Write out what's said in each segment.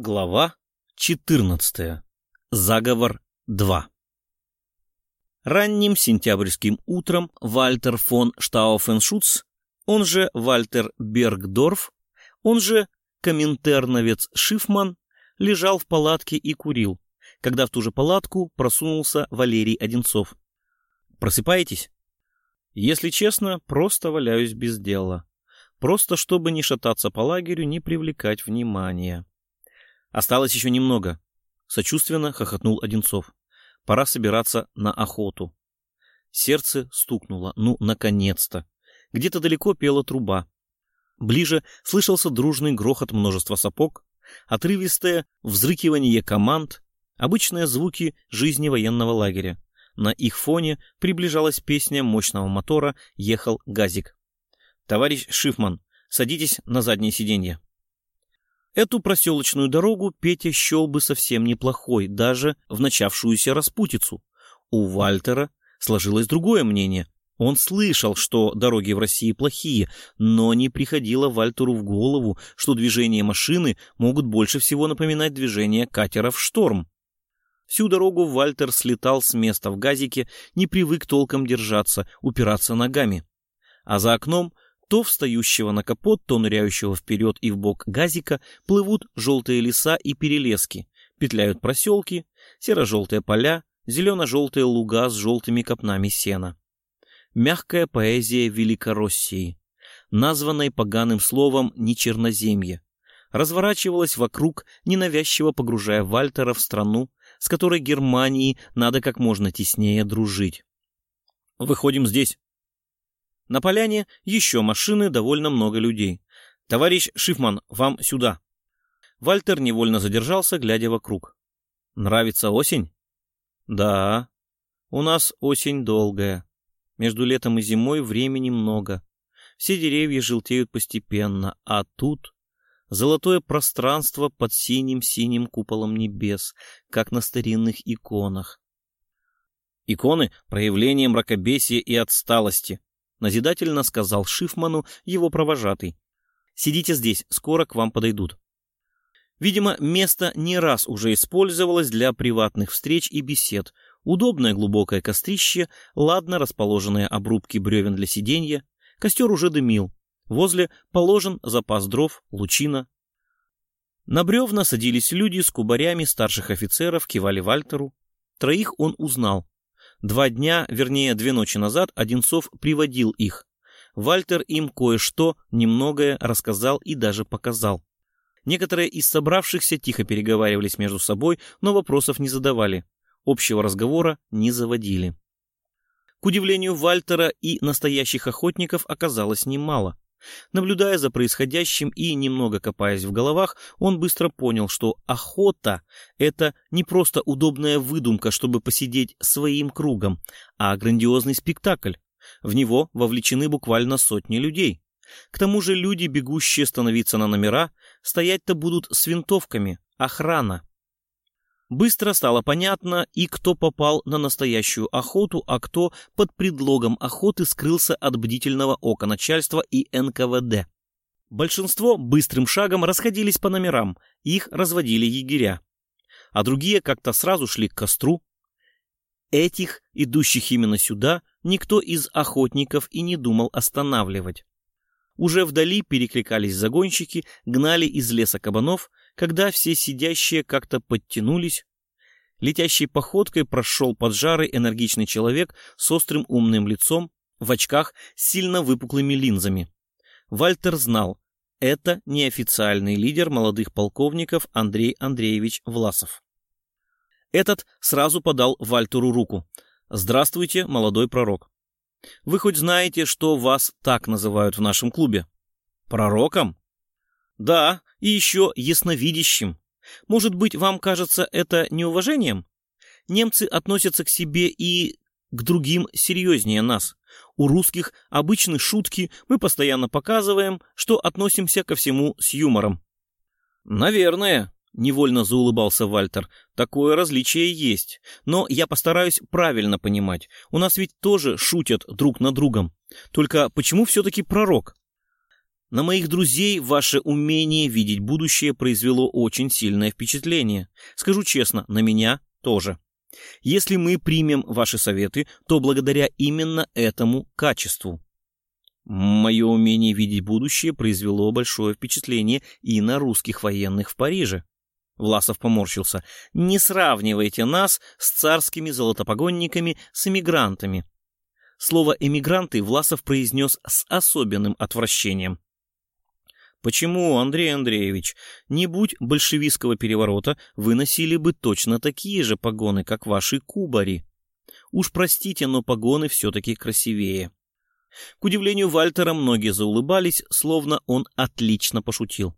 Глава 14. Заговор 2. Ранним сентябрьским утром Вальтер фон Штауфеншутц, он же Вальтер Бергдорф, он же коминтерновец Шифман, лежал в палатке и курил, когда в ту же палатку просунулся Валерий Одинцов. «Просыпаетесь?» «Если честно, просто валяюсь без дела. Просто чтобы не шататься по лагерю, не привлекать внимания». Осталось еще немного. Сочувственно хохотнул Одинцов. Пора собираться на охоту. Сердце стукнуло. Ну, наконец-то. Где-то далеко пела труба. Ближе слышался дружный грохот множества сапог, отрывистое взрыкивание команд, обычные звуки жизни военного лагеря. На их фоне приближалась песня мощного мотора «Ехал газик». «Товарищ Шифман, садитесь на заднее сиденье». Эту проселочную дорогу Петя счел бы совсем неплохой, даже в начавшуюся распутицу. У Вальтера сложилось другое мнение. Он слышал, что дороги в России плохие, но не приходило Вальтеру в голову, что движения машины могут больше всего напоминать движение катера в шторм. Всю дорогу Вальтер слетал с места в газике, не привык толком держаться, упираться ногами. А за окном то встающего на капот, то ныряющего вперед и в бок газика плывут желтые леса и перелески, петляют проселки, серо-желтые поля, зелено-желтые луга с желтыми копнами сена. Мягкая поэзия Великороссии, названной поганым словом «нечерноземье», разворачивалась вокруг, ненавязчиво погружая Вальтера в страну, с которой Германии надо как можно теснее дружить. «Выходим здесь», на поляне еще машины, довольно много людей. «Товарищ Шифман, вам сюда!» Вальтер невольно задержался, глядя вокруг. «Нравится осень?» «Да. У нас осень долгая. Между летом и зимой времени много. Все деревья желтеют постепенно, а тут золотое пространство под синим-синим куполом небес, как на старинных иконах. Иконы — проявление мракобесия и отсталости, — назидательно сказал Шифману его провожатый. «Сидите здесь, скоро к вам подойдут». Видимо, место не раз уже использовалось для приватных встреч и бесед. Удобное глубокое кострище, ладно расположенные обрубки бревен для сиденья. Костер уже дымил. Возле положен запас дров, лучина. На бревна садились люди с кубарями старших офицеров, кивали Вальтеру. Троих он узнал. Два дня, вернее, две ночи назад Одинцов приводил их. Вальтер им кое-что, немногое рассказал и даже показал. Некоторые из собравшихся тихо переговаривались между собой, но вопросов не задавали. Общего разговора не заводили. К удивлению Вальтера и настоящих охотников оказалось немало. Наблюдая за происходящим и немного копаясь в головах, он быстро понял, что охота — это не просто удобная выдумка, чтобы посидеть своим кругом, а грандиозный спектакль. В него вовлечены буквально сотни людей. К тому же люди, бегущие становиться на номера, стоять-то будут с винтовками, охрана. Быстро стало понятно и кто попал на настоящую охоту, а кто под предлогом охоты скрылся от бдительного ока начальства и НКВД. Большинство быстрым шагом расходились по номерам, их разводили егеря. А другие как-то сразу шли к костру. Этих, идущих именно сюда, никто из охотников и не думал останавливать. Уже вдали перекликались загонщики, гнали из леса кабанов, когда все сидящие как-то подтянулись. Летящей походкой прошел поджарый энергичный человек с острым умным лицом, в очках с сильно выпуклыми линзами. Вальтер знал, это неофициальный лидер молодых полковников Андрей Андреевич Власов. Этот сразу подал Вальтеру руку. «Здравствуйте, молодой пророк. Вы хоть знаете, что вас так называют в нашем клубе? Пророком? Да, и еще ясновидящим. Может быть, вам кажется это неуважением? Немцы относятся к себе и к другим серьезнее нас. У русских обычны шутки, мы постоянно показываем, что относимся ко всему с юмором. Наверное, невольно заулыбался Вальтер. Такое различие есть, но я постараюсь правильно понимать. У нас ведь тоже шутят друг над другом. Только почему все-таки пророк? На моих друзей ваше умение видеть будущее произвело очень сильное впечатление. Скажу честно, на меня тоже. Если мы примем ваши советы, то благодаря именно этому качеству. Мое умение видеть будущее произвело большое впечатление и на русских военных в Париже. Власов поморщился. «Не сравнивайте нас с царскими золотопогонниками с эмигрантами». Слово «эмигранты» Власов произнес с особенным отвращением. Почему, Андрей Андреевич, не будь большевистского переворота, вы носили бы точно такие же погоны, как ваши кубари? Уж простите, но погоны все-таки красивее. К удивлению Вальтера, многие заулыбались, словно он отлично пошутил.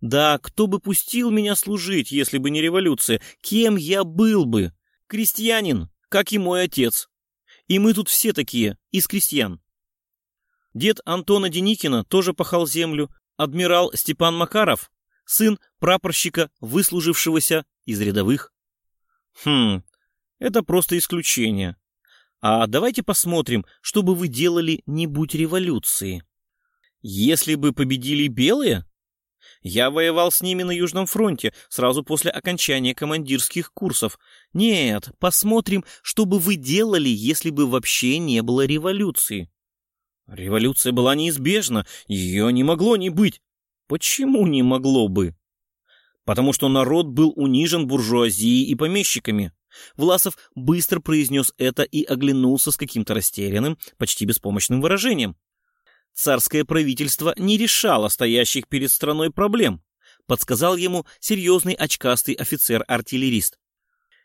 Да, кто бы пустил меня служить, если бы не революция? Кем я был бы? Крестьянин, как и мой отец. И мы тут все такие, из крестьян. Дед Антона Деникина тоже пахал землю, адмирал Степан Макаров, сын прапорщика, выслужившегося из рядовых. Хм, это просто исключение. А давайте посмотрим, что бы вы делали, не будь революции. Если бы победили белые? Я воевал с ними на Южном фронте сразу после окончания командирских курсов. Нет, посмотрим, что бы вы делали, если бы вообще не было революции. Революция была неизбежна, ее не могло не быть. Почему не могло бы? Потому что народ был унижен буржуазией и помещиками. Власов быстро произнес это и оглянулся с каким-то растерянным, почти беспомощным выражением. Царское правительство не решало стоящих перед страной проблем, подсказал ему серьезный очкастый офицер-артиллерист.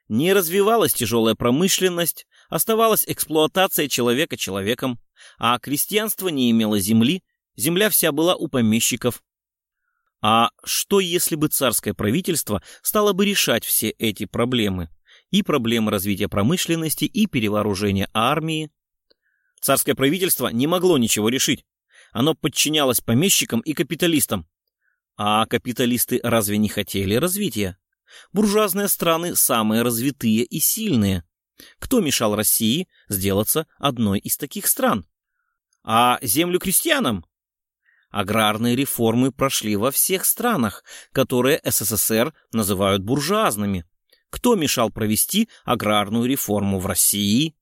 Не развивалась тяжелая промышленность, оставалась эксплуатация человека человеком, а крестьянство не имело земли, земля вся была у помещиков. А что, если бы царское правительство стало бы решать все эти проблемы? И проблемы развития промышленности, и перевооружения армии? Царское правительство не могло ничего решить. Оно подчинялось помещикам и капиталистам. А капиталисты разве не хотели развития? Буржуазные страны самые развитые и сильные. Кто мешал России сделаться одной из таких стран? А землю крестьянам? Аграрные реформы прошли во всех странах, которые СССР называют буржуазными. Кто мешал провести аграрную реформу в России?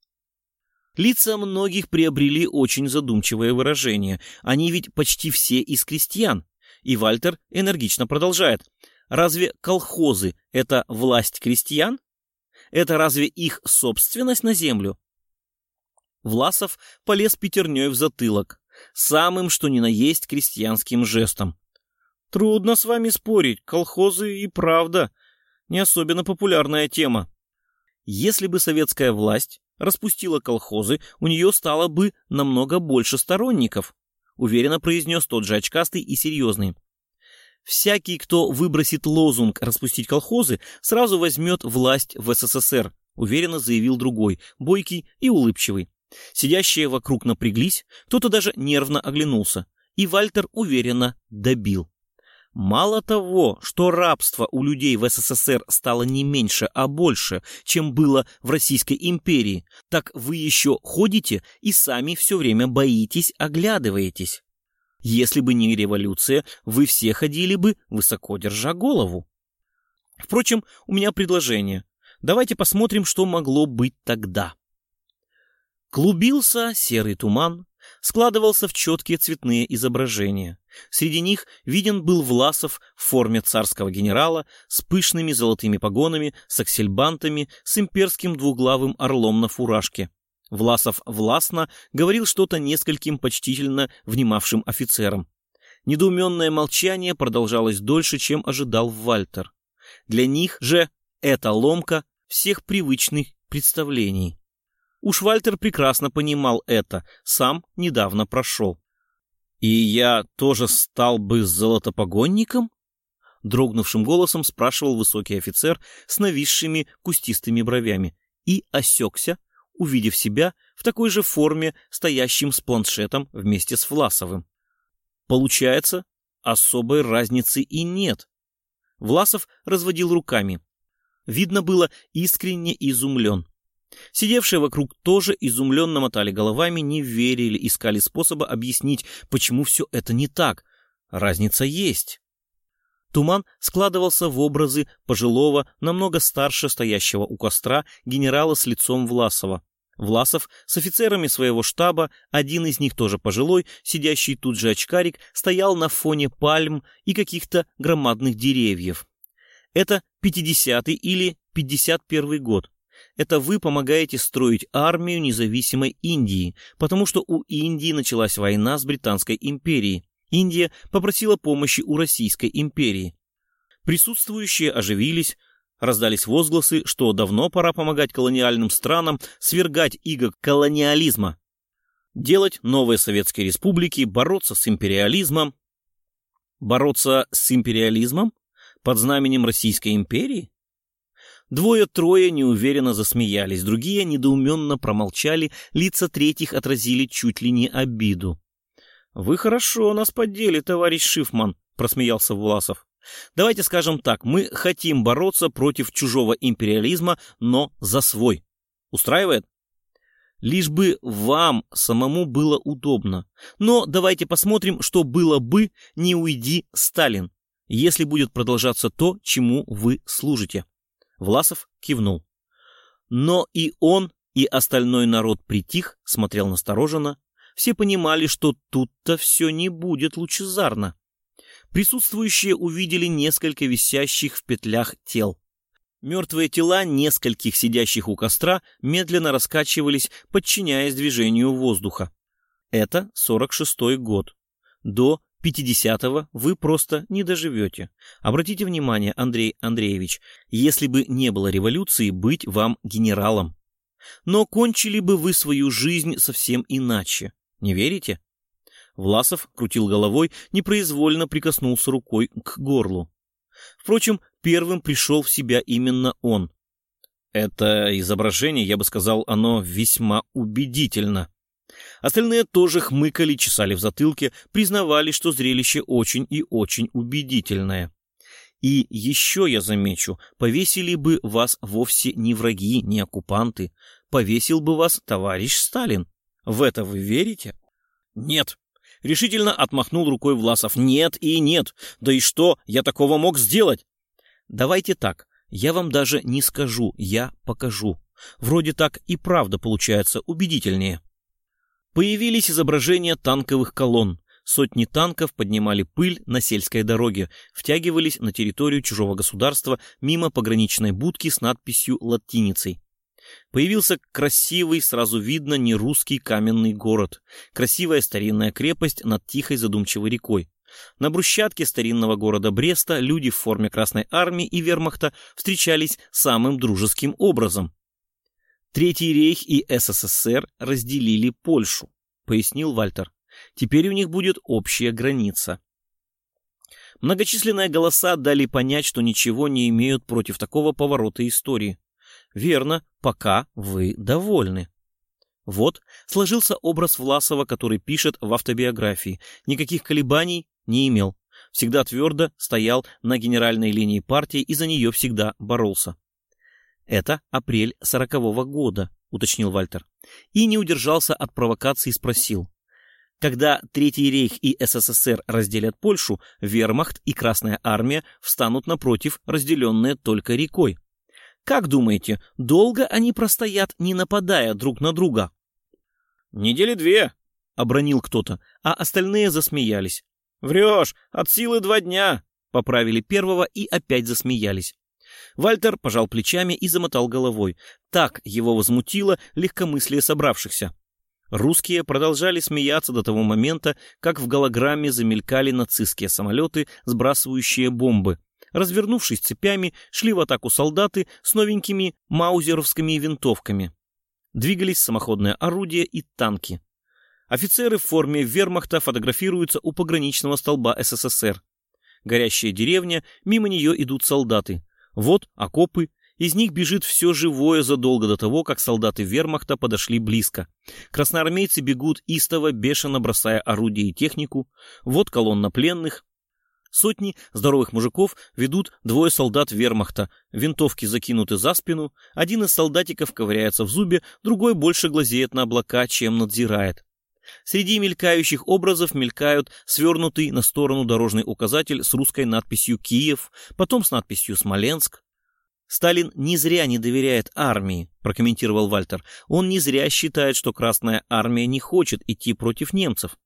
Лица многих приобрели очень задумчивое выражение. Они ведь почти все из крестьян. И Вальтер энергично продолжает. Разве колхозы – это власть крестьян? Это разве их собственность на землю? Власов полез пятерней в затылок, самым что ни на есть крестьянским жестом. Трудно с вами спорить, колхозы и правда не особенно популярная тема. Если бы советская власть распустила колхозы, у нее стало бы намного больше сторонников, уверенно произнес тот же очкастый и серьезный. Всякий, кто выбросит лозунг «распустить колхозы», сразу возьмет власть в СССР, уверенно заявил другой, бойкий и улыбчивый. Сидящие вокруг напряглись, кто-то даже нервно оглянулся, и Вальтер уверенно добил. Мало того, что рабство у людей в СССР стало не меньше, а больше, чем было в Российской империи, так вы еще ходите и сами все время боитесь, оглядываетесь. Если бы не революция, вы все ходили бы, высоко держа голову. Впрочем, у меня предложение. Давайте посмотрим, что могло быть тогда. Клубился серый туман, складывался в четкие цветные изображения. Среди них виден был Власов в форме царского генерала с пышными золотыми погонами, с аксельбантами, с имперским двуглавым орлом на фуражке. Власов властно говорил что-то нескольким почтительно внимавшим офицерам. Недоуменное молчание продолжалось дольше, чем ожидал Вальтер. Для них же это ломка всех привычных представлений. Уж Вальтер прекрасно понимал это, сам недавно прошел. «И я тоже стал бы золотопогонником?» Дрогнувшим голосом спрашивал высокий офицер с нависшими кустистыми бровями и осекся, увидев себя в такой же форме, стоящим с планшетом вместе с Власовым. Получается, особой разницы и нет. Власов разводил руками. Видно было искренне изумлен. Сидевшие вокруг тоже изумленно мотали головами, не верили, искали способа объяснить, почему все это не так. Разница есть. Туман складывался в образы пожилого, намного старше стоящего у костра генерала с лицом Власова. Власов с офицерами своего штаба, один из них тоже пожилой, сидящий тут же очкарик, стоял на фоне пальм и каких-то громадных деревьев. Это 50-й или 51 год. Это вы помогаете строить армию независимой Индии, потому что у Индии началась война с Британской империей. Индия попросила помощи у Российской империи. Присутствующие оживились, раздались возгласы, что давно пора помогать колониальным странам свергать иго колониализма, делать новые советские республики, бороться с империализмом. Бороться с империализмом? Под знаменем Российской империи? Двое-трое неуверенно засмеялись, другие недоуменно промолчали, лица третьих отразили чуть ли не обиду. «Вы хорошо нас поддели, товарищ Шифман», — просмеялся Власов. «Давайте скажем так, мы хотим бороться против чужого империализма, но за свой. Устраивает?» Лишь бы вам самому было удобно. Но давайте посмотрим, что было бы, не уйди, Сталин, если будет продолжаться то, чему вы служите. Власов кивнул. Но и он, и остальной народ притих, смотрел настороженно, все понимали, что тут-то все не будет лучезарно. Присутствующие увидели несколько висящих в петлях тел. Мертвые тела нескольких сидящих у костра медленно раскачивались, подчиняясь движению воздуха. Это 46-й год. До 50-го вы просто не доживете. Обратите внимание, Андрей Андреевич, если бы не было революции, быть вам генералом. Но кончили бы вы свою жизнь совсем иначе. Не верите? Власов крутил головой, непроизвольно прикоснулся рукой к горлу. Впрочем, первым пришел в себя именно он. Это изображение, я бы сказал, оно весьма убедительно. Остальные тоже хмыкали, чесали в затылке, признавали, что зрелище очень и очень убедительное. И еще я замечу, повесили бы вас вовсе не враги, не оккупанты. Повесил бы вас товарищ Сталин. В это вы верите? Нет. Решительно отмахнул рукой Власов. Нет и нет. Да и что я такого мог сделать? Давайте так. Я вам даже не скажу, я покажу. Вроде так и правда получается убедительнее. Появились изображения танковых колонн. Сотни танков поднимали пыль на сельской дороге, втягивались на территорию чужого государства мимо пограничной будки с надписью латиницей. Появился красивый, сразу видно, не русский каменный город. Красивая старинная крепость над тихой задумчивой рекой. На брусчатке старинного города Бреста люди в форме Красной Армии и Вермахта встречались самым дружеским образом. Третий рейх и СССР разделили Польшу, пояснил Вальтер. Теперь у них будет общая граница. Многочисленные голоса дали понять, что ничего не имеют против такого поворота истории. Верно, пока вы довольны. Вот сложился образ Власова, который пишет в автобиографии. Никаких колебаний не имел. Всегда твердо стоял на генеральной линии партии и за нее всегда боролся. Это апрель сорокового года, уточнил Вальтер. И не удержался от провокации и спросил. Когда Третий рейх и СССР разделят Польшу, Вермахт и Красная армия встанут напротив, разделенные только рекой. Как думаете, долго они простоят, не нападая друг на друга? Недели две, обронил кто-то, а остальные засмеялись. Врешь, от силы два дня, поправили первого и опять засмеялись. Вальтер пожал плечами и замотал головой. Так его возмутило легкомыслие собравшихся. Русские продолжали смеяться до того момента, как в голограмме замелькали нацистские самолеты, сбрасывающие бомбы. Развернувшись цепями, шли в атаку солдаты с новенькими маузеровскими винтовками. Двигались самоходные орудия и танки. Офицеры в форме вермахта фотографируются у пограничного столба СССР. Горящая деревня, мимо нее идут солдаты. Вот окопы, из них бежит все живое задолго до того, как солдаты вермахта подошли близко. Красноармейцы бегут истово, бешено бросая орудия и технику. Вот колонна пленных. Сотни здоровых мужиков ведут двое солдат вермахта, винтовки закинуты за спину, один из солдатиков ковыряется в зубе, другой больше глазеет на облака, чем надзирает. Среди мелькающих образов мелькают свернутый на сторону дорожный указатель с русской надписью «Киев», потом с надписью «Смоленск». «Сталин не зря не доверяет армии», — прокомментировал Вальтер. «Он не зря считает, что Красная армия не хочет идти против немцев».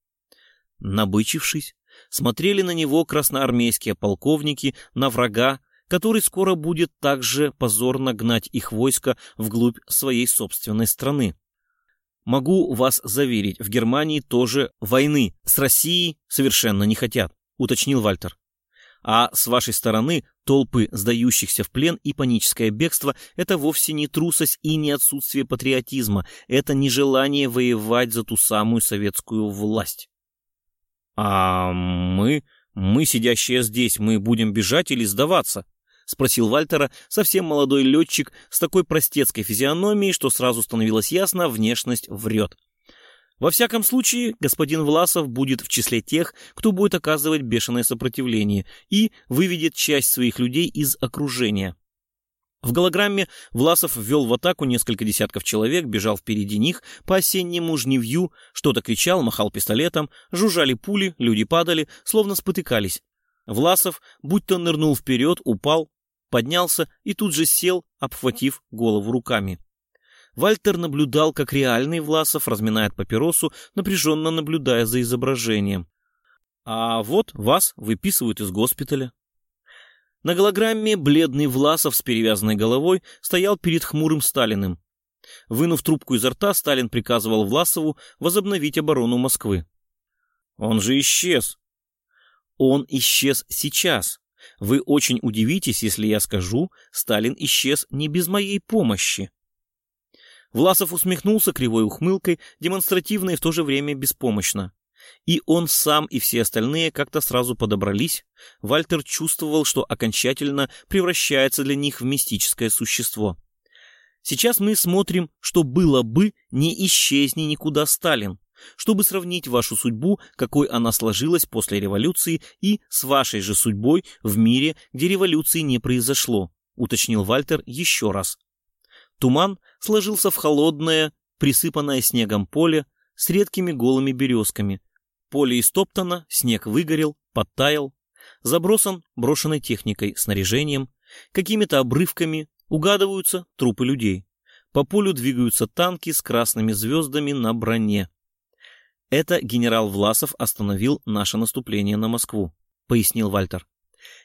Набычившись, смотрели на него красноармейские полковники, на врага, который скоро будет также позорно гнать их войско вглубь своей собственной страны. Могу вас заверить, в Германии тоже войны с Россией совершенно не хотят, уточнил Вальтер. А с вашей стороны толпы сдающихся в плен и паническое бегство – это вовсе не трусость и не отсутствие патриотизма, это нежелание воевать за ту самую советскую власть. А мы, мы, сидящие здесь, мы будем бежать или сдаваться? — спросил Вальтера совсем молодой летчик с такой простецкой физиономией, что сразу становилось ясно, внешность врет. Во всяком случае, господин Власов будет в числе тех, кто будет оказывать бешеное сопротивление и выведет часть своих людей из окружения. В голограмме Власов ввел в атаку несколько десятков человек, бежал впереди них по осеннему жневью, что-то кричал, махал пистолетом, жужжали пули, люди падали, словно спотыкались. Власов, будь то нырнул вперед, упал, поднялся и тут же сел, обхватив голову руками. Вальтер наблюдал, как реальный Власов разминает папиросу, напряженно наблюдая за изображением. А вот вас выписывают из госпиталя. На голограмме бледный Власов с перевязанной головой стоял перед хмурым Сталиным. Вынув трубку изо рта, Сталин приказывал Власову возобновить оборону Москвы. «Он же исчез!» «Он исчез сейчас!» Вы очень удивитесь, если я скажу, Сталин исчез не без моей помощи. Власов усмехнулся кривой ухмылкой, демонстративно и в то же время беспомощно. И он сам, и все остальные как-то сразу подобрались. Вальтер чувствовал, что окончательно превращается для них в мистическое существо. Сейчас мы смотрим, что было бы, не исчезни никуда Сталин чтобы сравнить вашу судьбу, какой она сложилась после революции, и с вашей же судьбой в мире, где революции не произошло, уточнил Вальтер еще раз. Туман сложился в холодное, присыпанное снегом поле с редкими голыми березками. Поле истоптано, снег выгорел, подтаял, забросан брошенной техникой, снаряжением, какими-то обрывками угадываются трупы людей. По полю двигаются танки с красными звездами на броне. Это генерал Власов остановил наше наступление на Москву, пояснил Вальтер.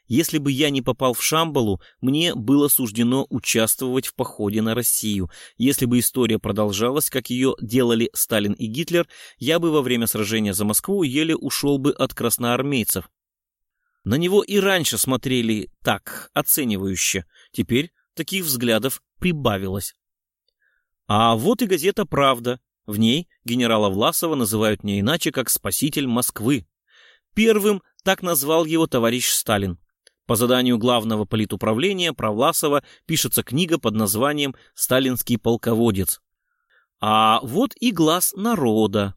Если бы я не попал в Шамбалу, мне было суждено участвовать в походе на Россию. Если бы история продолжалась, как ее делали Сталин и Гитлер, я бы во время сражения за Москву еле ушел бы от красноармейцев. На него и раньше смотрели так, оценивающе. Теперь таких взглядов прибавилось. А вот и газета «Правда», в ней генерала Власова называют не иначе, как «спаситель Москвы». Первым так назвал его товарищ Сталин. По заданию главного политуправления про Власова пишется книга под названием «Сталинский полководец». А вот и глаз народа.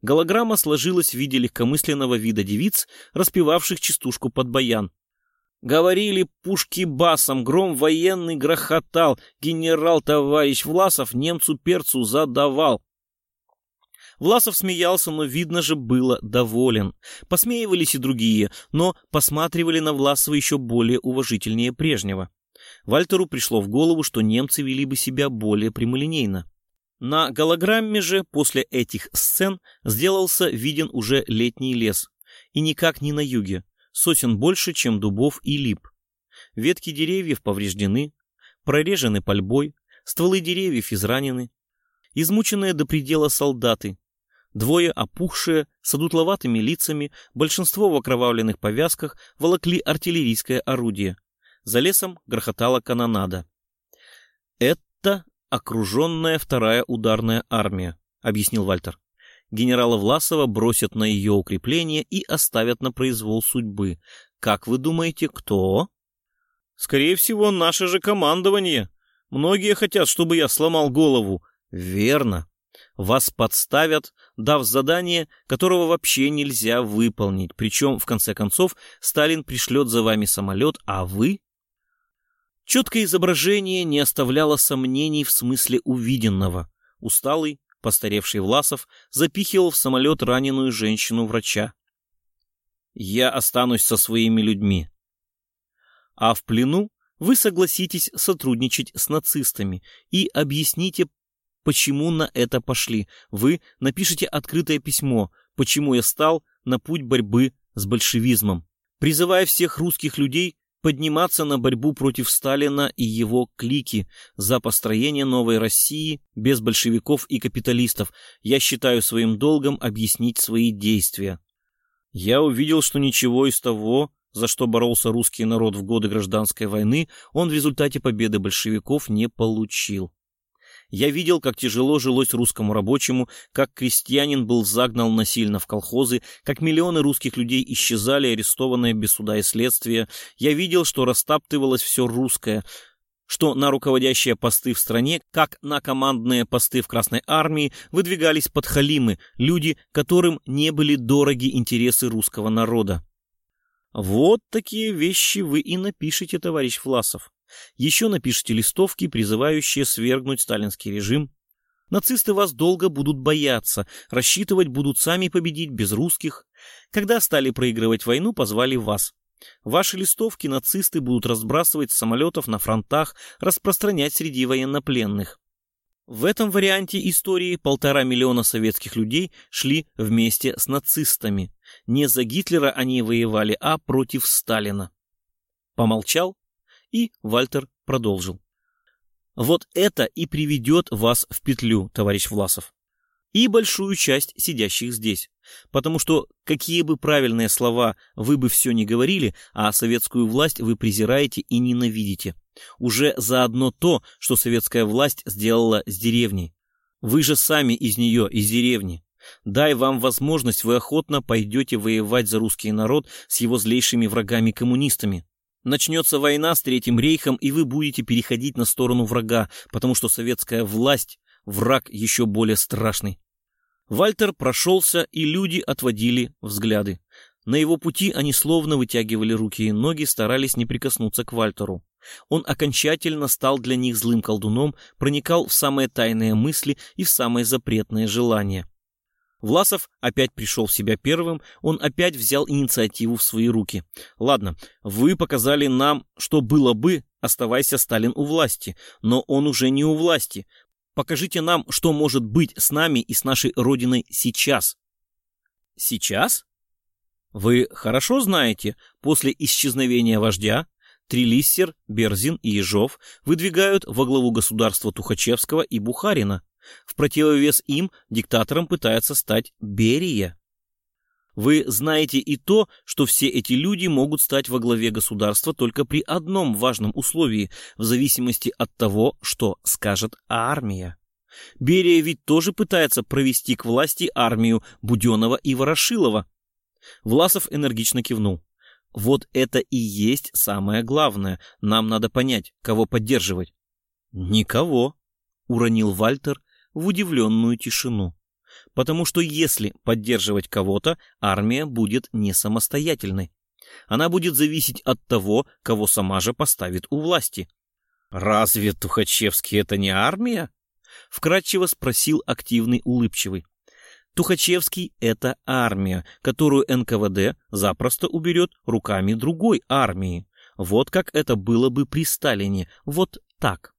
Голограмма сложилась в виде легкомысленного вида девиц, распевавших частушку под баян. Говорили пушки басом, гром военный грохотал, генерал-товарищ Власов немцу-перцу задавал. Власов смеялся, но, видно же, было доволен. Посмеивались и другие, но посматривали на Власова еще более уважительнее прежнего. Вальтеру пришло в голову, что немцы вели бы себя более прямолинейно. На голограмме же после этих сцен сделался виден уже летний лес. И никак не на юге. Сотен больше, чем дубов и лип. Ветки деревьев повреждены, прорежены пальбой, стволы деревьев изранены. Измученные до предела солдаты, Двое опухшие, с одутловатыми лицами, большинство в окровавленных повязках, волокли артиллерийское орудие. За лесом грохотала канонада. «Это окруженная вторая ударная армия», — объяснил Вальтер. «Генерала Власова бросят на ее укрепление и оставят на произвол судьбы. Как вы думаете, кто?» «Скорее всего, наше же командование. Многие хотят, чтобы я сломал голову». «Верно. Вас подставят, дав задание, которого вообще нельзя выполнить. Причем, в конце концов, Сталин пришлет за вами самолет, а вы... Четкое изображение не оставляло сомнений в смысле увиденного. Усталый, постаревший Власов запихивал в самолет раненую женщину-врача. «Я останусь со своими людьми». А в плену вы согласитесь сотрудничать с нацистами и объясните, почему на это пошли. Вы напишите открытое письмо, почему я стал на путь борьбы с большевизмом, призывая всех русских людей подниматься на борьбу против Сталина и его клики за построение новой России без большевиков и капиталистов. Я считаю своим долгом объяснить свои действия. Я увидел, что ничего из того, за что боролся русский народ в годы гражданской войны, он в результате победы большевиков не получил. Я видел, как тяжело жилось русскому рабочему, как крестьянин был загнал насильно в колхозы, как миллионы русских людей исчезали, арестованные без суда и следствия. Я видел, что растаптывалось все русское, что на руководящие посты в стране, как на командные посты в Красной Армии, выдвигались подхалимы, люди, которым не были дороги интересы русского народа. Вот такие вещи вы и напишите, товарищ Власов. Еще напишите листовки, призывающие свергнуть сталинский режим. Нацисты вас долго будут бояться, рассчитывать будут сами победить без русских. Когда стали проигрывать войну, позвали вас. Ваши листовки нацисты будут разбрасывать с самолетов на фронтах, распространять среди военнопленных. В этом варианте истории полтора миллиона советских людей шли вместе с нацистами. Не за Гитлера они воевали, а против Сталина. Помолчал и Вальтер продолжил. Вот это и приведет вас в петлю, товарищ Власов. И большую часть сидящих здесь. Потому что, какие бы правильные слова вы бы все не говорили, а советскую власть вы презираете и ненавидите. Уже заодно то, что советская власть сделала с деревней. Вы же сами из нее, из деревни. Дай вам возможность, вы охотно пойдете воевать за русский народ с его злейшими врагами-коммунистами. Начнется война с Третьим рейхом, и вы будете переходить на сторону врага, потому что советская власть – враг еще более страшный. Вальтер прошелся, и люди отводили взгляды. На его пути они словно вытягивали руки и ноги, старались не прикоснуться к Вальтеру. Он окончательно стал для них злым колдуном, проникал в самые тайные мысли и в самые запретные желания. Власов опять пришел в себя первым, он опять взял инициативу в свои руки. «Ладно, вы показали нам, что было бы, оставайся Сталин у власти, но он уже не у власти. Покажите нам, что может быть с нами и с нашей Родиной сейчас». «Сейчас?» Вы хорошо знаете, после исчезновения вождя Трилиссер, Берзин и Ежов выдвигают во главу государства Тухачевского и Бухарина. В противовес им диктатором пытается стать Берия. Вы знаете и то, что все эти люди могут стать во главе государства только при одном важном условии, в зависимости от того, что скажет армия. Берия ведь тоже пытается провести к власти армию Буденова и Ворошилова. Власов энергично кивнул. Вот это и есть самое главное. Нам надо понять, кого поддерживать. Никого, уронил Вальтер в удивленную тишину. Потому что если поддерживать кого-то, армия будет не самостоятельной. Она будет зависеть от того, кого сама же поставит у власти. «Разве Тухачевский это не армия?» — вкратчиво спросил активный улыбчивый. Тухачевский — это армия, которую НКВД запросто уберет руками другой армии. Вот как это было бы при Сталине, вот так.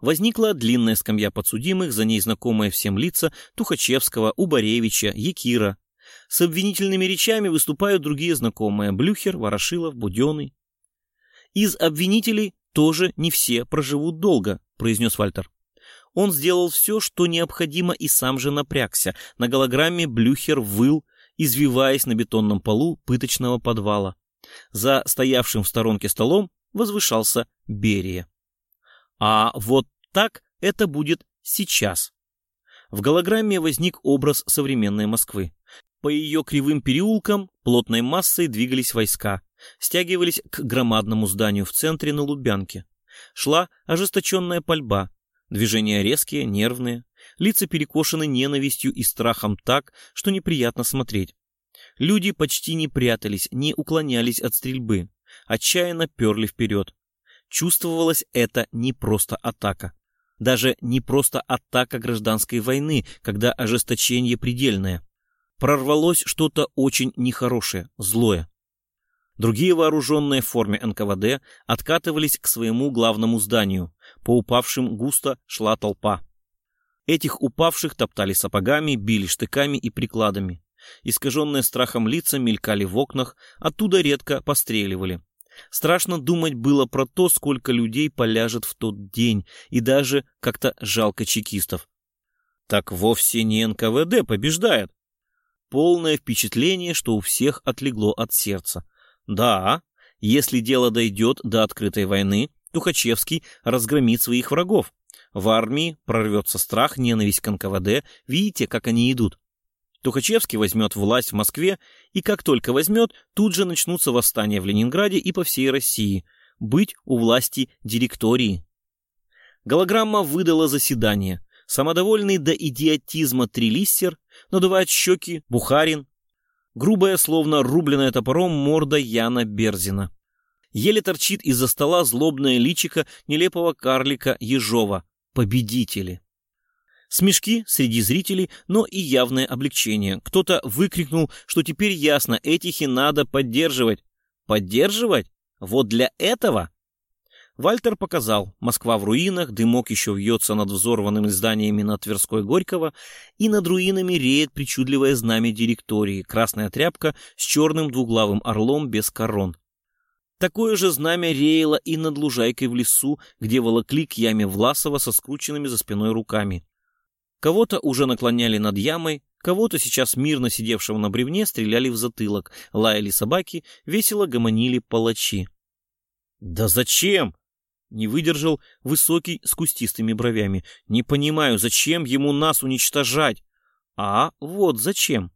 Возникла длинная скамья подсудимых, за ней знакомые всем лица Тухачевского, Убаревича, Якира. С обвинительными речами выступают другие знакомые – Блюхер, Ворошилов, Буденный. «Из обвинителей тоже не все проживут долго», – произнес Вальтер. Он сделал все, что необходимо, и сам же напрягся. На голограмме Блюхер выл, извиваясь на бетонном полу пыточного подвала. За стоявшим в сторонке столом возвышался Берия. А вот так это будет сейчас. В голограмме возник образ современной Москвы. По ее кривым переулкам плотной массой двигались войска, стягивались к громадному зданию в центре на Лубянке. Шла ожесточенная пальба, движения резкие, нервные. Лица перекошены ненавистью и страхом так, что неприятно смотреть. Люди почти не прятались, не уклонялись от стрельбы. Отчаянно перли вперед. Чувствовалось это не просто атака. Даже не просто атака гражданской войны, когда ожесточение предельное. Прорвалось что-то очень нехорошее, злое. Другие вооруженные в форме НКВД откатывались к своему главному зданию. По упавшим густо шла толпа. Этих упавших топтали сапогами, били штыками и прикладами. Искаженные страхом лица мелькали в окнах, оттуда редко постреливали. Страшно думать было про то, сколько людей поляжет в тот день, и даже как-то жалко чекистов. Так вовсе не НКВД побеждает. Полное впечатление, что у всех отлегло от сердца. Да, если дело дойдет до открытой войны, Тухачевский разгромит своих врагов. В армии прорвется страх, ненависть к НКВД. Видите, как они идут. Тухачевский возьмет власть в Москве, и как только возьмет, тут же начнутся восстания в Ленинграде и по всей России. Быть у власти директории. Голограмма выдала заседание. Самодовольный до идиотизма Трилиссер надувает щеки Бухарин. Грубая, словно рубленная топором, морда Яна Берзина. Еле торчит из-за стола злобное личико нелепого карлика Ежова. Победители. Смешки среди зрителей, но и явное облегчение. Кто-то выкрикнул, что теперь ясно, этих и надо поддерживать. Поддерживать? Вот для этого? Вальтер показал, Москва в руинах, дымок еще вьется над взорванными зданиями на Тверской Горького, и над руинами реет причудливое знамя директории, красная тряпка с черным двуглавым орлом без корон. Такое же знамя реяло и над лужайкой в лесу, где волокли к яме Власова со скрученными за спиной руками. Кого-то уже наклоняли над ямой, кого-то сейчас мирно сидевшего на бревне стреляли в затылок, лаяли собаки, весело гомонили палачи. «Да зачем?» — не выдержал высокий с кустистыми бровями. «Не понимаю, зачем ему нас уничтожать?» «А вот зачем?»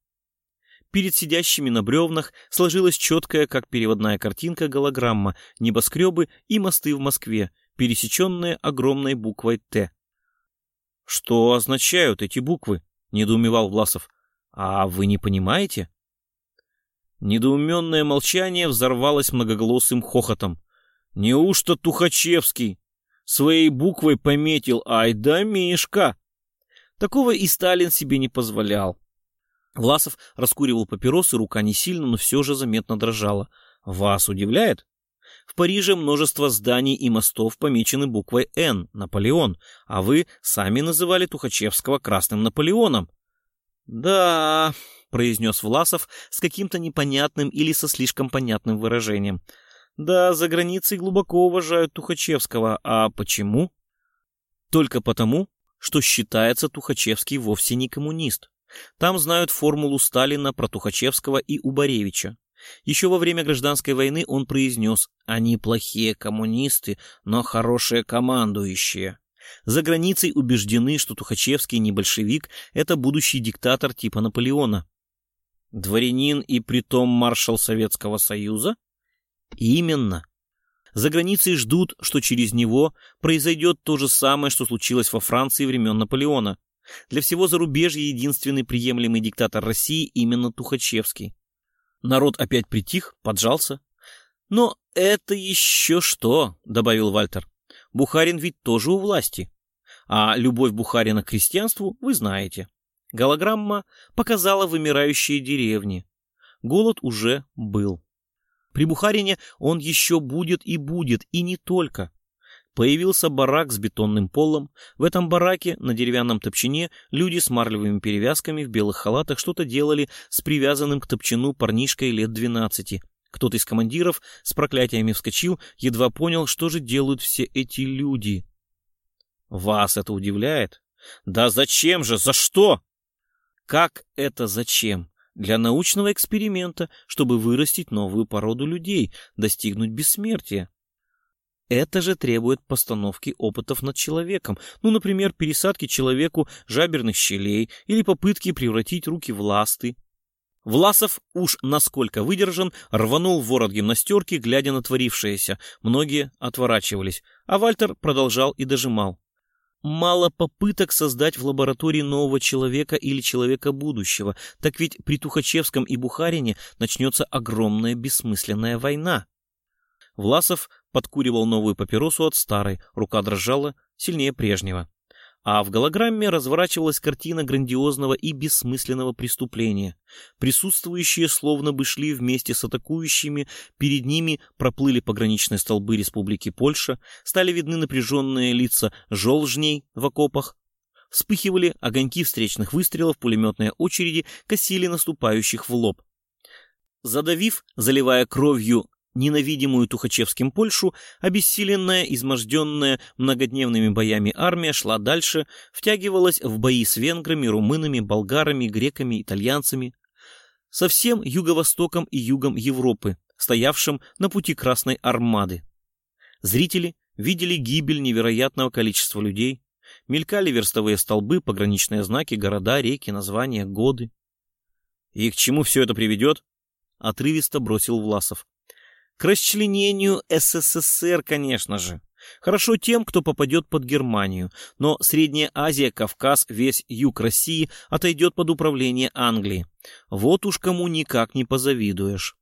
Перед сидящими на бревнах сложилась четкая, как переводная картинка, голограмма, небоскребы и мосты в Москве, пересеченные огромной буквой «Т». «Что означают эти буквы?» — недоумевал Власов. «А вы не понимаете?» Недоуменное молчание взорвалось многоголосым хохотом. «Неужто Тухачевский своей буквой пометил «Ай да Мишка»?» Такого и Сталин себе не позволял. Власов раскуривал папиросы, рука не сильно, но все же заметно дрожала. «Вас удивляет?» В Париже множество зданий и мостов помечены буквой «Н» — Наполеон, а вы сами называли Тухачевского Красным Наполеоном. «Да», — произнес Власов с каким-то непонятным или со слишком понятным выражением. «Да, за границей глубоко уважают Тухачевского. А почему?» «Только потому, что считается Тухачевский вовсе не коммунист. Там знают формулу Сталина про Тухачевского и Убаревича. Еще во время гражданской войны он произнес «Они плохие коммунисты, но хорошие командующие». За границей убеждены, что Тухачевский не большевик, это будущий диктатор типа Наполеона. Дворянин и притом маршал Советского Союза? Именно. За границей ждут, что через него произойдет то же самое, что случилось во Франции времен Наполеона. Для всего зарубежья единственный приемлемый диктатор России именно Тухачевский. Народ опять притих, поджался. «Но это еще что?» — добавил Вальтер. «Бухарин ведь тоже у власти. А любовь Бухарина к крестьянству вы знаете. Голограмма показала вымирающие деревни. Голод уже был. При Бухарине он еще будет и будет, и не только. Появился барак с бетонным полом. В этом бараке на деревянном топчине люди с марлевыми перевязками в белых халатах что-то делали с привязанным к топчину парнишкой лет двенадцати. Кто-то из командиров с проклятиями вскочил, едва понял, что же делают все эти люди. Вас это удивляет? Да зачем же? За что? Как это зачем? Для научного эксперимента, чтобы вырастить новую породу людей, достигнуть бессмертия. Это же требует постановки опытов над человеком, ну, например, пересадки человеку жаберных щелей или попытки превратить руки в ласты. Власов уж насколько выдержан, рванул ворот гимнастерки, глядя на творившееся. Многие отворачивались, а Вальтер продолжал и дожимал. мало попыток создать в лаборатории нового человека или человека будущего. Так ведь при Тухачевском и Бухарине начнется огромная бессмысленная война. Власов подкуривал новую папиросу от старой, рука дрожала сильнее прежнего а в голограмме разворачивалась картина грандиозного и бессмысленного преступления. Присутствующие словно бы шли вместе с атакующими, перед ними проплыли пограничные столбы Республики Польша, стали видны напряженные лица жолжней в окопах, вспыхивали огоньки встречных выстрелов, пулеметные очереди косили наступающих в лоб. Задавив, заливая кровью ненавидимую Тухачевским Польшу, обессиленная, изможденная многодневными боями армия шла дальше, втягивалась в бои с венграми, румынами, болгарами, греками, итальянцами, со всем юго-востоком и югом Европы, стоявшим на пути Красной Армады. Зрители видели гибель невероятного количества людей, мелькали верстовые столбы, пограничные знаки, города, реки, названия, годы. «И к чему все это приведет?» — отрывисто бросил Власов. К расчленению СССР, конечно же. Хорошо тем, кто попадет под Германию, но Средняя Азия, Кавказ, весь юг России отойдет под управление Англии. Вот уж кому никак не позавидуешь.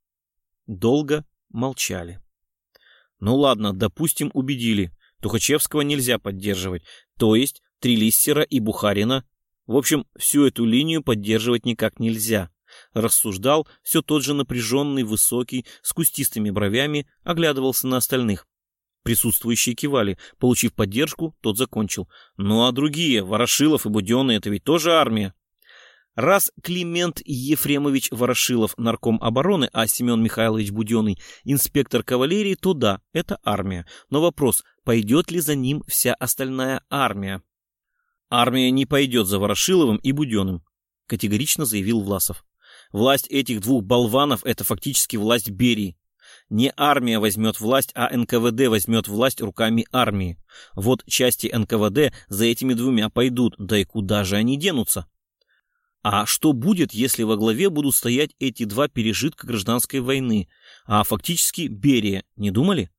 Долго молчали. Ну ладно, допустим, убедили. Тухачевского нельзя поддерживать, то есть Трилиссера и Бухарина. В общем, всю эту линию поддерживать никак нельзя рассуждал все тот же напряженный, высокий, с кустистыми бровями, оглядывался на остальных. Присутствующие кивали. Получив поддержку, тот закончил. Ну а другие, Ворошилов и Буденный, это ведь тоже армия. Раз Климент Ефремович Ворошилов нарком обороны, а Семен Михайлович Буденный инспектор кавалерии, то да, это армия. Но вопрос, пойдет ли за ним вся остальная армия? Армия не пойдет за Ворошиловым и Буденным, категорично заявил Власов. Власть этих двух болванов – это фактически власть Берии. Не армия возьмет власть, а НКВД возьмет власть руками армии. Вот части НКВД за этими двумя пойдут, да и куда же они денутся? А что будет, если во главе будут стоять эти два пережитка гражданской войны, а фактически Берия, не думали?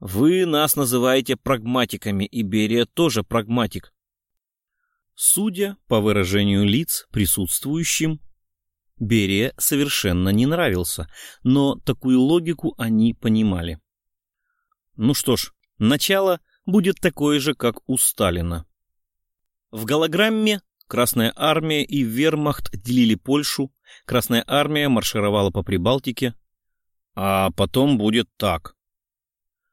Вы нас называете прагматиками, и Берия тоже прагматик. Судя по выражению лиц присутствующим, Берия совершенно не нравился, но такую логику они понимали. Ну что ж, начало будет такое же, как у Сталина. В голограмме Красная армия и вермахт делили Польшу, Красная армия маршировала по Прибалтике, а потом будет так.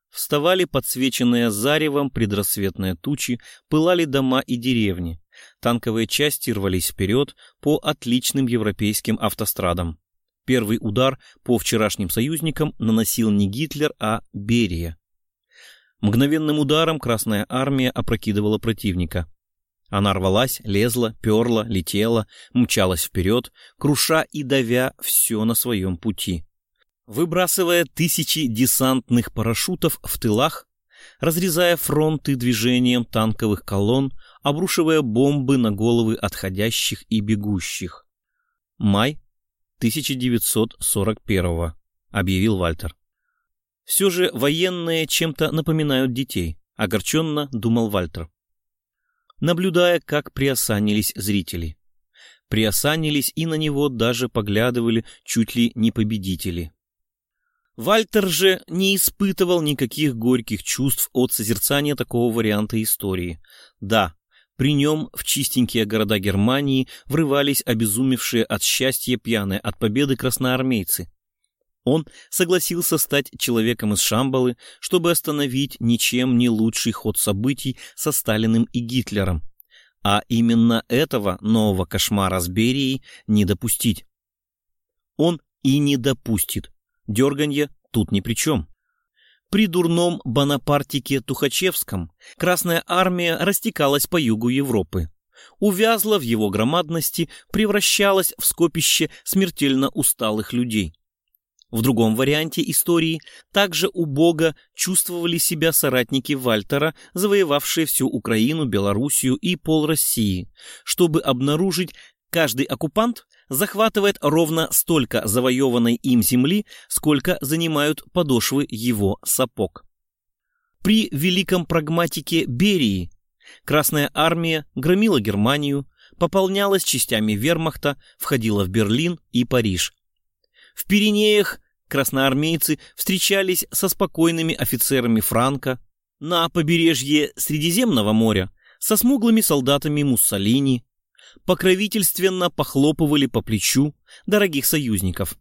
Вставали подсвеченные заревом предрассветные тучи, пылали дома и деревни. Танковые части рвались вперед по отличным европейским автострадам. Первый удар по вчерашним союзникам наносил не Гитлер, а Берия. Мгновенным ударом Красная Армия опрокидывала противника. Она рвалась, лезла, перла, летела, мчалась вперед, круша и давя все на своем пути. Выбрасывая тысячи десантных парашютов в тылах, разрезая фронты движением танковых колонн, обрушивая бомбы на головы отходящих и бегущих. Май 1941 объявил Вальтер. Все же военные чем-то напоминают детей, огорченно думал Вальтер. Наблюдая, как приосанились зрители. Приосанились и на него даже поглядывали чуть ли не победители. Вальтер же не испытывал никаких горьких чувств от созерцания такого варианта истории. Да, при нем в чистенькие города Германии врывались обезумевшие от счастья пьяные от победы красноармейцы. Он согласился стать человеком из Шамбалы, чтобы остановить ничем не лучший ход событий со Сталиным и Гитлером. А именно этого нового кошмара с Берией не допустить. Он и не допустит. Дерганье тут ни при чем. При дурном Бонапартике Тухачевском Красная Армия растекалась по югу Европы. Увязла в его громадности, превращалась в скопище смертельно усталых людей. В другом варианте истории также убого чувствовали себя соратники Вальтера, завоевавшие всю Украину, Белоруссию и пол России, чтобы обнаружить каждый оккупант захватывает ровно столько завоеванной им земли, сколько занимают подошвы его сапог. При великом прагматике Берии Красная армия громила Германию, пополнялась частями вермахта, входила в Берлин и Париж. В Пиренеях красноармейцы встречались со спокойными офицерами Франка, на побережье Средиземного моря со смуглыми солдатами Муссолини, покровительственно похлопывали по плечу дорогих союзников.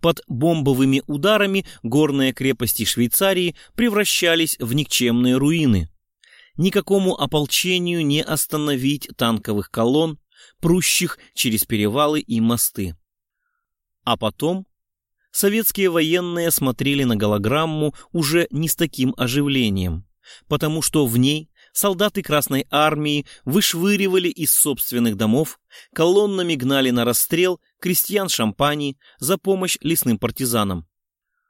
Под бомбовыми ударами горные крепости Швейцарии превращались в никчемные руины. Никакому ополчению не остановить танковых колонн, прущих через перевалы и мосты. А потом советские военные смотрели на голограмму уже не с таким оживлением, потому что в ней солдаты Красной Армии вышвыривали из собственных домов, колоннами гнали на расстрел крестьян Шампании за помощь лесным партизанам.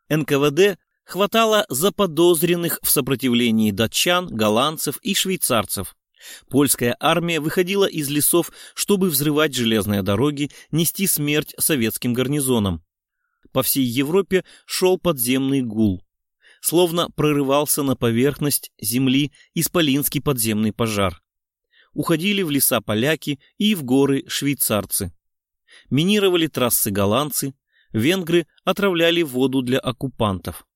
НКВД хватало заподозренных в сопротивлении датчан, голландцев и швейцарцев. Польская армия выходила из лесов, чтобы взрывать железные дороги, нести смерть советским гарнизонам. По всей Европе шел подземный гул словно прорывался на поверхность земли исполинский подземный пожар. Уходили в леса поляки и в горы швейцарцы. Минировали трассы голландцы, венгры отравляли воду для оккупантов.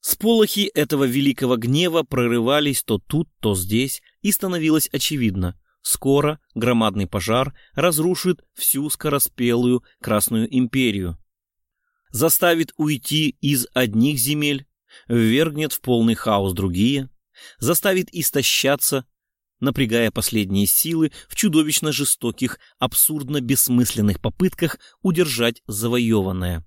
Сполохи этого великого гнева прорывались то тут, то здесь, и становилось очевидно, скоро громадный пожар разрушит всю скороспелую Красную империю. Заставит уйти из одних земель ввергнет в полный хаос другие, заставит истощаться, напрягая последние силы в чудовищно жестоких, абсурдно бессмысленных попытках удержать завоеванное.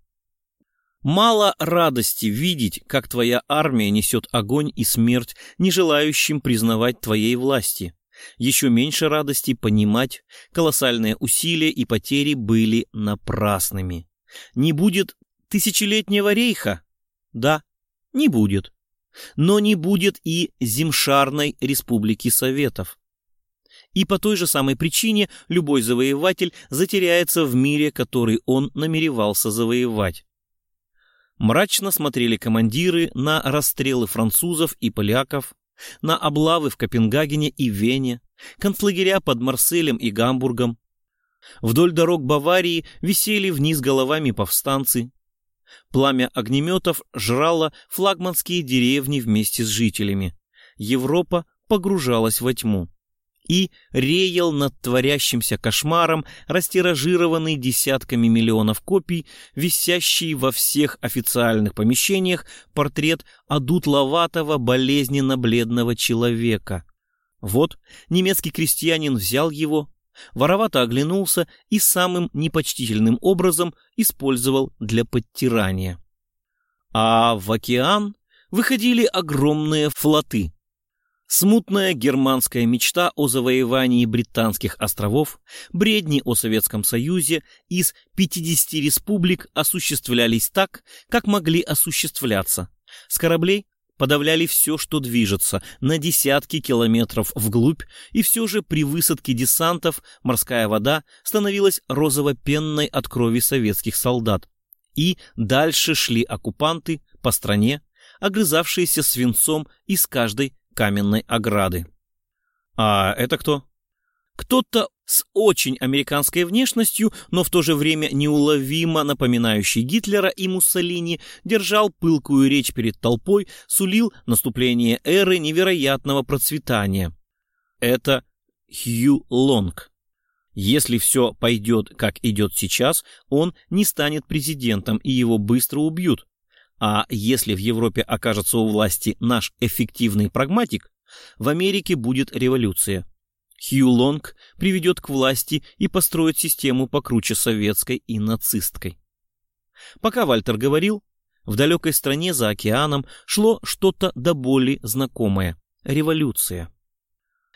Мало радости видеть, как твоя армия несет огонь и смерть, не желающим признавать твоей власти. Еще меньше радости понимать, колоссальные усилия и потери были напрасными. Не будет тысячелетнего рейха? Да, не будет. Но не будет и Земшарной Республики Советов. И по той же самой причине любой завоеватель затеряется в мире, который он намеревался завоевать. Мрачно смотрели командиры на расстрелы французов и поляков, на облавы в Копенгагене и Вене, концлагеря под Марселем и Гамбургом. Вдоль дорог Баварии висели вниз головами повстанцы, Пламя огнеметов жрало флагманские деревни вместе с жителями. Европа погружалась во тьму. И реял над творящимся кошмаром, растиражированный десятками миллионов копий, висящий во всех официальных помещениях портрет одутловатого болезненно-бледного человека. Вот немецкий крестьянин взял его, Воровато оглянулся и самым непочтительным образом использовал для подтирания. А в океан выходили огромные флоты. Смутная германская мечта о завоевании британских островов, бредни о Советском Союзе из 50 республик осуществлялись так, как могли осуществляться. С кораблей подавляли все, что движется, на десятки километров вглубь, и все же при высадке десантов морская вода становилась розово-пенной от крови советских солдат. И дальше шли оккупанты по стране, огрызавшиеся свинцом из каждой каменной ограды. «А это кто?» Кто-то с очень американской внешностью, но в то же время неуловимо напоминающий Гитлера и Муссолини, держал пылкую речь перед толпой, сулил наступление эры невероятного процветания. Это Хью Лонг. Если все пойдет, как идет сейчас, он не станет президентом и его быстро убьют. А если в Европе окажется у власти наш эффективный прагматик, в Америке будет революция. Хью Лонг приведет к власти и построит систему покруче советской и нацистской. Пока Вальтер говорил, в далекой стране за океаном шло что-то до боли знакомое — революция.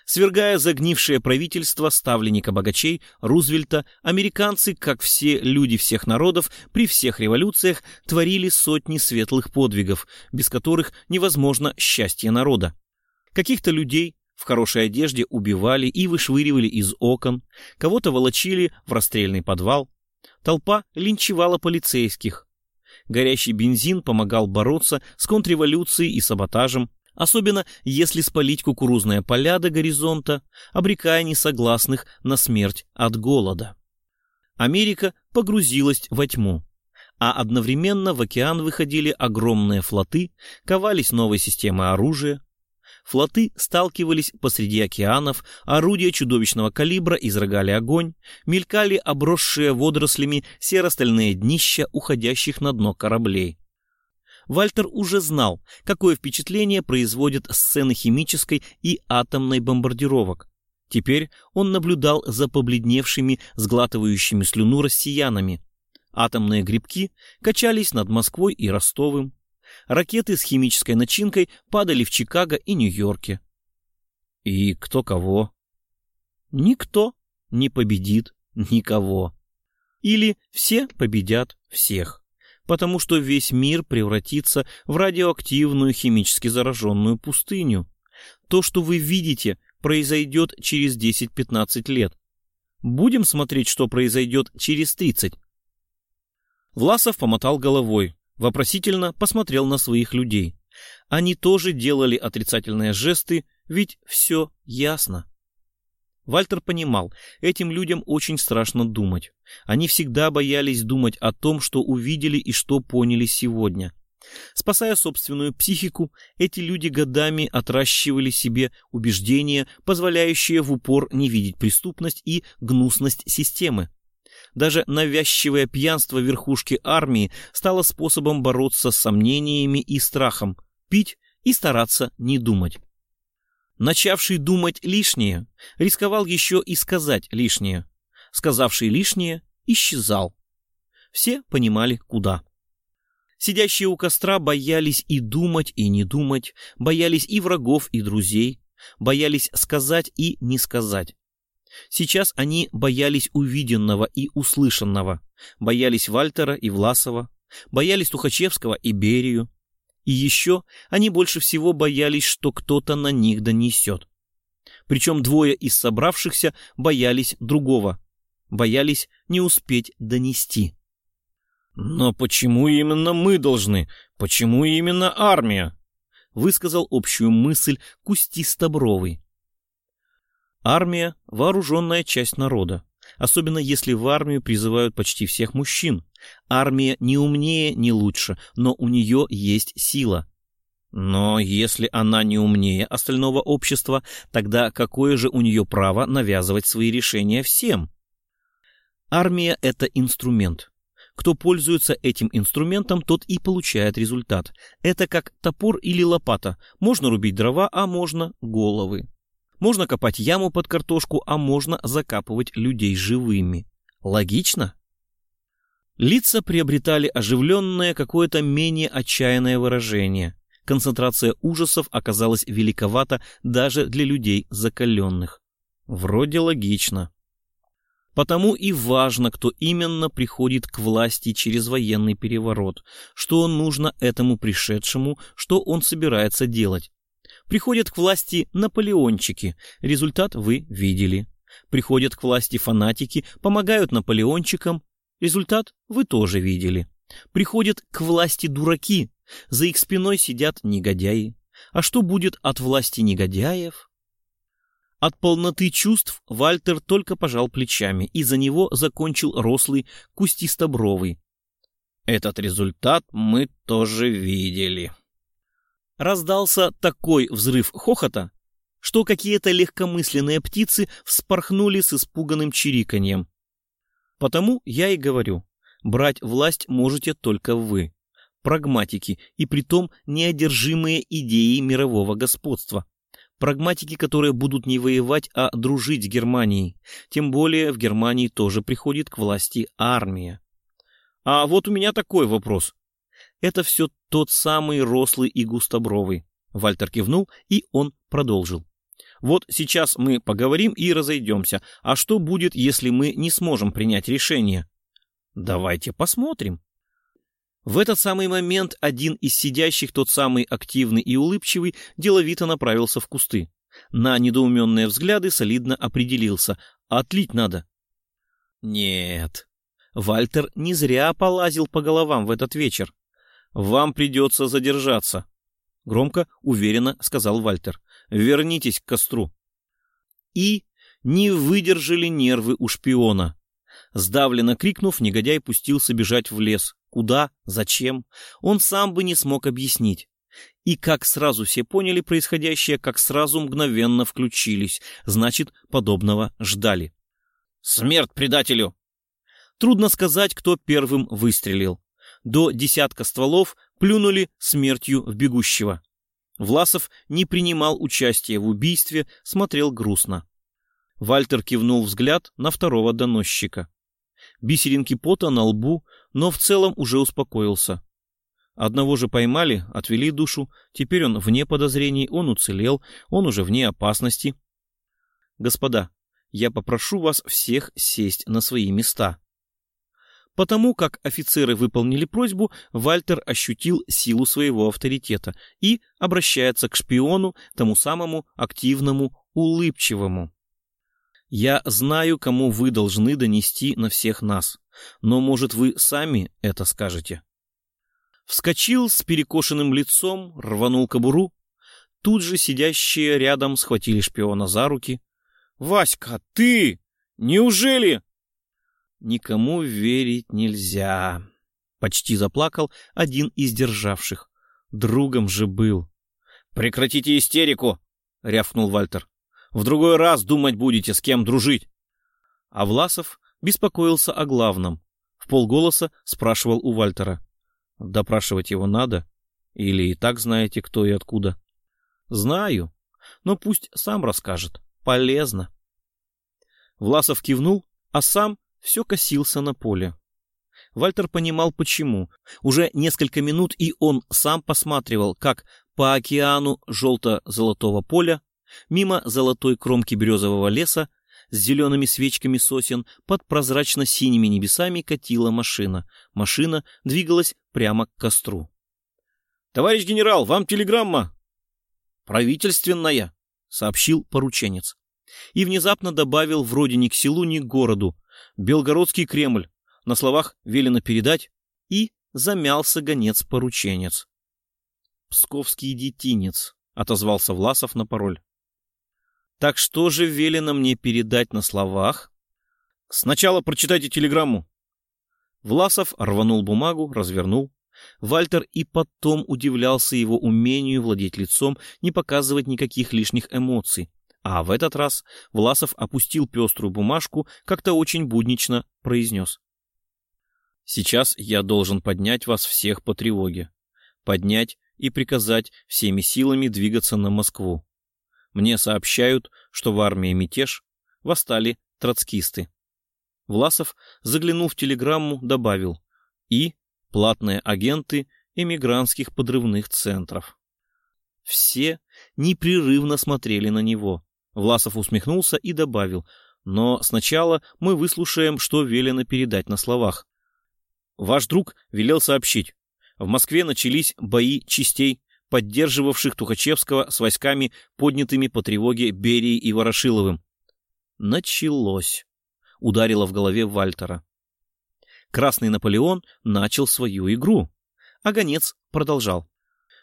Свергая загнившее правительство ставленника богачей Рузвельта, американцы, как все люди всех народов, при всех революциях творили сотни светлых подвигов, без которых невозможно счастье народа. Каких-то людей в хорошей одежде убивали и вышвыривали из окон, кого-то волочили в расстрельный подвал. Толпа линчевала полицейских. Горящий бензин помогал бороться с контрреволюцией и саботажем. особенно если спалить кукурузные поля до горизонта, обрекая несогласных на смерть от голода. Америка погрузилась во тьму, а одновременно в океан выходили огромные флоты, ковались новые системы оружия, Флоты сталкивались посреди океанов, орудия чудовищного калибра изрыгали огонь, мелькали обросшие водорослями серо-стальные днища уходящих на дно кораблей. Вальтер уже знал, какое впечатление производят сцены химической и атомной бомбардировок. Теперь он наблюдал за побледневшими, сглатывающими слюну россиянами. Атомные грибки качались над Москвой и Ростовым. Ракеты с химической начинкой падали в Чикаго и Нью-Йорке. И кто кого? Никто не победит никого. Или все победят всех, потому что весь мир превратится в радиоактивную химически зараженную пустыню. То, что вы видите, произойдет через 10-15 лет. Будем смотреть, что произойдет через 30. Власов помотал головой вопросительно посмотрел на своих людей. Они тоже делали отрицательные жесты, ведь все ясно. Вальтер понимал, этим людям очень страшно думать. Они всегда боялись думать о том, что увидели и что поняли сегодня. Спасая собственную психику, эти люди годами отращивали себе убеждения, позволяющие в упор не видеть преступность и гнусность системы. Даже навязчивое пьянство верхушки армии стало способом бороться с сомнениями и страхом, пить и стараться не думать. Начавший думать лишнее, рисковал еще и сказать лишнее. Сказавший лишнее исчезал. Все понимали, куда. Сидящие у костра боялись и думать, и не думать, боялись и врагов, и друзей, боялись сказать и не сказать. Сейчас они боялись увиденного и услышанного, боялись Вальтера и Власова, боялись Тухачевского и Берию. И еще они больше всего боялись, что кто-то на них донесет. Причем двое из собравшихся боялись другого, боялись не успеть донести. «Но почему именно мы должны? Почему именно армия?» высказал общую мысль Кустистобровый. Армия – вооруженная часть народа, особенно если в армию призывают почти всех мужчин. Армия не умнее, не лучше, но у нее есть сила. Но если она не умнее остального общества, тогда какое же у нее право навязывать свои решения всем? Армия – это инструмент. Кто пользуется этим инструментом, тот и получает результат. Это как топор или лопата. Можно рубить дрова, а можно головы. Можно копать яму под картошку, а можно закапывать людей живыми. Логично? Лица приобретали оживленное, какое-то менее отчаянное выражение. Концентрация ужасов оказалась великовата даже для людей закаленных. Вроде логично. Потому и важно, кто именно приходит к власти через военный переворот, что нужно этому пришедшему, что он собирается делать. Приходят к власти наполеончики, результат вы видели. Приходят к власти фанатики, помогают наполеончикам, результат вы тоже видели. Приходят к власти дураки, за их спиной сидят негодяи. А что будет от власти негодяев? От полноты чувств Вальтер только пожал плечами, и за него закончил рослый кустистобровый. Этот результат мы тоже видели раздался такой взрыв хохота, что какие-то легкомысленные птицы вспорхнули с испуганным чириканьем. Потому я и говорю, брать власть можете только вы, прагматики, и притом неодержимые идеей мирового господства. Прагматики, которые будут не воевать, а дружить с Германией. Тем более в Германии тоже приходит к власти армия. А вот у меня такой вопрос. Это все тот самый рослый и густобровый. Вальтер кивнул, и он продолжил. Вот сейчас мы поговорим и разойдемся. А что будет, если мы не сможем принять решение? Давайте посмотрим. В этот самый момент один из сидящих, тот самый активный и улыбчивый, деловито направился в кусты. На недоуменные взгляды солидно определился. Отлить надо. Нет. Вальтер не зря полазил по головам в этот вечер. Вам придется задержаться. громко, уверенно сказал Вальтер. Вернитесь к костру. И не выдержали нервы у шпиона. Сдавленно крикнув, негодяй пустился бежать в лес. Куда? Зачем? Он сам бы не смог объяснить. И как сразу все поняли происходящее, как сразу мгновенно включились. Значит, подобного ждали. «Смерть предателю!» Трудно сказать, кто первым выстрелил. До десятка стволов плюнули смертью в бегущего. Власов не принимал участия в убийстве, смотрел грустно. Вальтер кивнул взгляд на второго доносчика. Бисеринки пота на лбу, но в целом уже успокоился. Одного же поймали, отвели душу, теперь он вне подозрений, он уцелел, он уже вне опасности. Господа, я попрошу вас всех сесть на свои места. Потому как офицеры выполнили просьбу, Вальтер ощутил силу своего авторитета и обращается к шпиону, тому самому активному, улыбчивому. Я знаю, кому вы должны донести на всех нас, но, может, вы сами это скажете. Вскочил с перекошенным лицом, рванул кобуру. Тут же сидящие рядом схватили шпиона за руки. «Васька, ты! Неужели?» «Никому верить нельзя», — почти заплакал один из державших. Другом же был. «Прекратите истерику!» — рявкнул Вальтер. В другой раз думать будете, с кем дружить. А Власов беспокоился о главном. В полголоса спрашивал у Вальтера. Допрашивать его надо? Или и так знаете, кто и откуда? Знаю, но пусть сам расскажет. Полезно. Власов кивнул, а сам все косился на поле. Вальтер понимал, почему. Уже несколько минут и он сам посматривал, как по океану желто-золотого поля Мимо золотой кромки березового леса с зелеными свечками сосен под прозрачно-синими небесами катила машина. Машина двигалась прямо к костру. «Товарищ генерал, вам телеграмма!» «Правительственная», — сообщил порученец. И внезапно добавил вроде ни к селу, ни к городу. «Белгородский Кремль». На словах велено передать, и замялся гонец-порученец. «Псковский детинец», — отозвался Власов на пароль. Так что же велено мне передать на словах? Сначала прочитайте телеграмму. Власов рванул бумагу, развернул. Вальтер и потом удивлялся его умению владеть лицом, не показывать никаких лишних эмоций. А в этот раз Власов опустил пеструю бумажку, как-то очень буднично произнес. «Сейчас я должен поднять вас всех по тревоге. Поднять и приказать всеми силами двигаться на Москву. Мне сообщают, что в армии мятеж восстали троцкисты. Власов, заглянув в телеграмму, добавил «и платные агенты эмигрантских подрывных центров». Все непрерывно смотрели на него. Власов усмехнулся и добавил «но сначала мы выслушаем, что велено передать на словах». Ваш друг велел сообщить. В Москве начались бои частей поддерживавших Тухачевского с войсками, поднятыми по тревоге Берией и Ворошиловым. Началось. Ударило в голове Вальтера. Красный Наполеон начал свою игру. А гонец продолжал.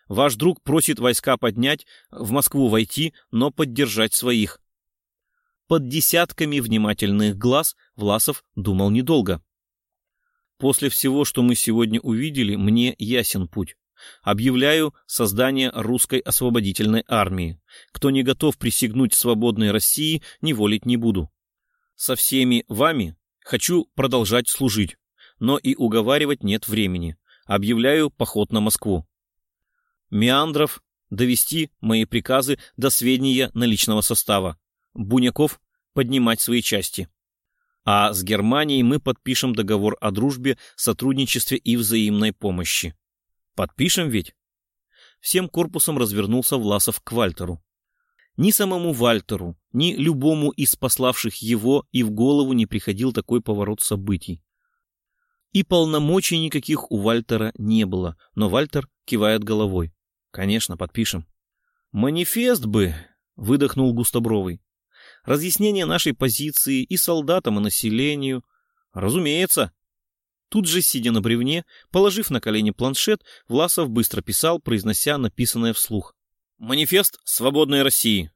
Ваш друг просит войска поднять, в Москву войти, но поддержать своих. Под десятками внимательных глаз Власов думал недолго. После всего, что мы сегодня увидели, мне ясен путь. Объявляю создание русской освободительной армии. Кто не готов присягнуть свободной России, не волить не буду. Со всеми вами хочу продолжать служить, но и уговаривать нет времени. Объявляю поход на Москву. Меандров довести мои приказы до сведения наличного состава. Буняков поднимать свои части. А с Германией мы подпишем договор о дружбе, сотрудничестве и взаимной помощи. Подпишем ведь? Всем корпусом развернулся Власов к Вальтеру. Ни самому Вальтеру, ни любому из пославших его и в голову не приходил такой поворот событий. И полномочий никаких у Вальтера не было, но Вальтер кивает головой. Конечно, подпишем. Манифест бы, выдохнул Густобровый. Разъяснение нашей позиции и солдатам, и населению. Разумеется. Тут же, сидя на бревне, положив на колени планшет, Власов быстро писал, произнося написанное вслух. «Манифест свободной России.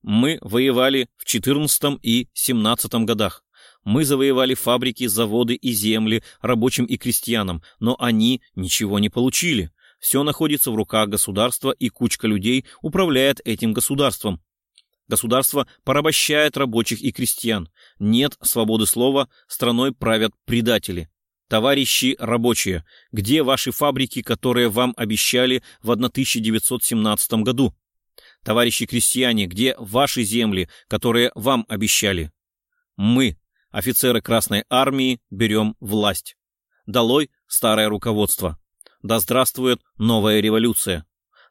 Мы воевали в 14 и 17 годах. Мы завоевали фабрики, заводы и земли рабочим и крестьянам, но они ничего не получили. Все находится в руках государства, и кучка людей управляет этим государством. Государство порабощает рабочих и крестьян. Нет свободы слова, страной правят предатели. Товарищи рабочие, где ваши фабрики, которые вам обещали в 1917 году? Товарищи крестьяне, где ваши земли, которые вам обещали? Мы, офицеры Красной Армии, берем власть. Долой старое руководство. Да здравствует новая революция!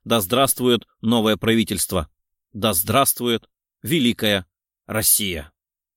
Да здравствует новое правительство! Да здравствует Великая Россия!